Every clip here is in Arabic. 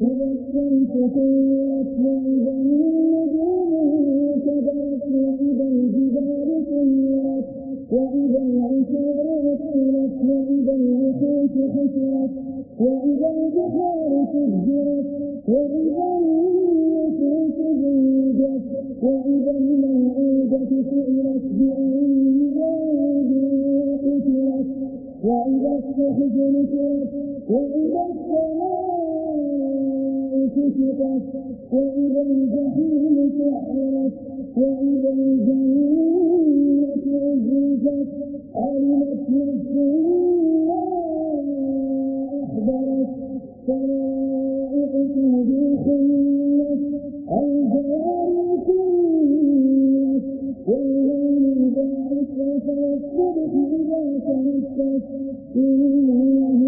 وإذا النجوم كبرت وإذا السماء كشطت وإذا الجحيم سعرت وإذا الجنة أزلفت علمت نفس ما أحضرت فلا أقسم بالخنس الجوار الكنس والليل إذا عسعس والصبح إذا تنفس إنه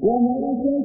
我们的歌